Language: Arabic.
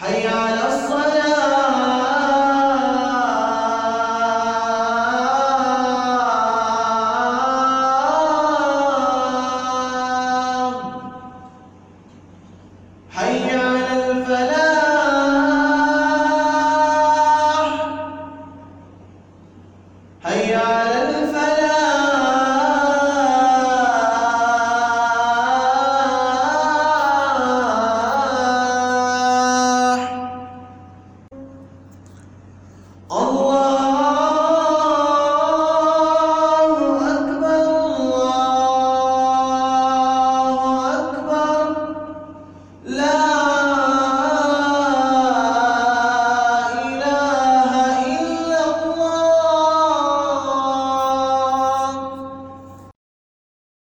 حي على الصلاة. هيا على love.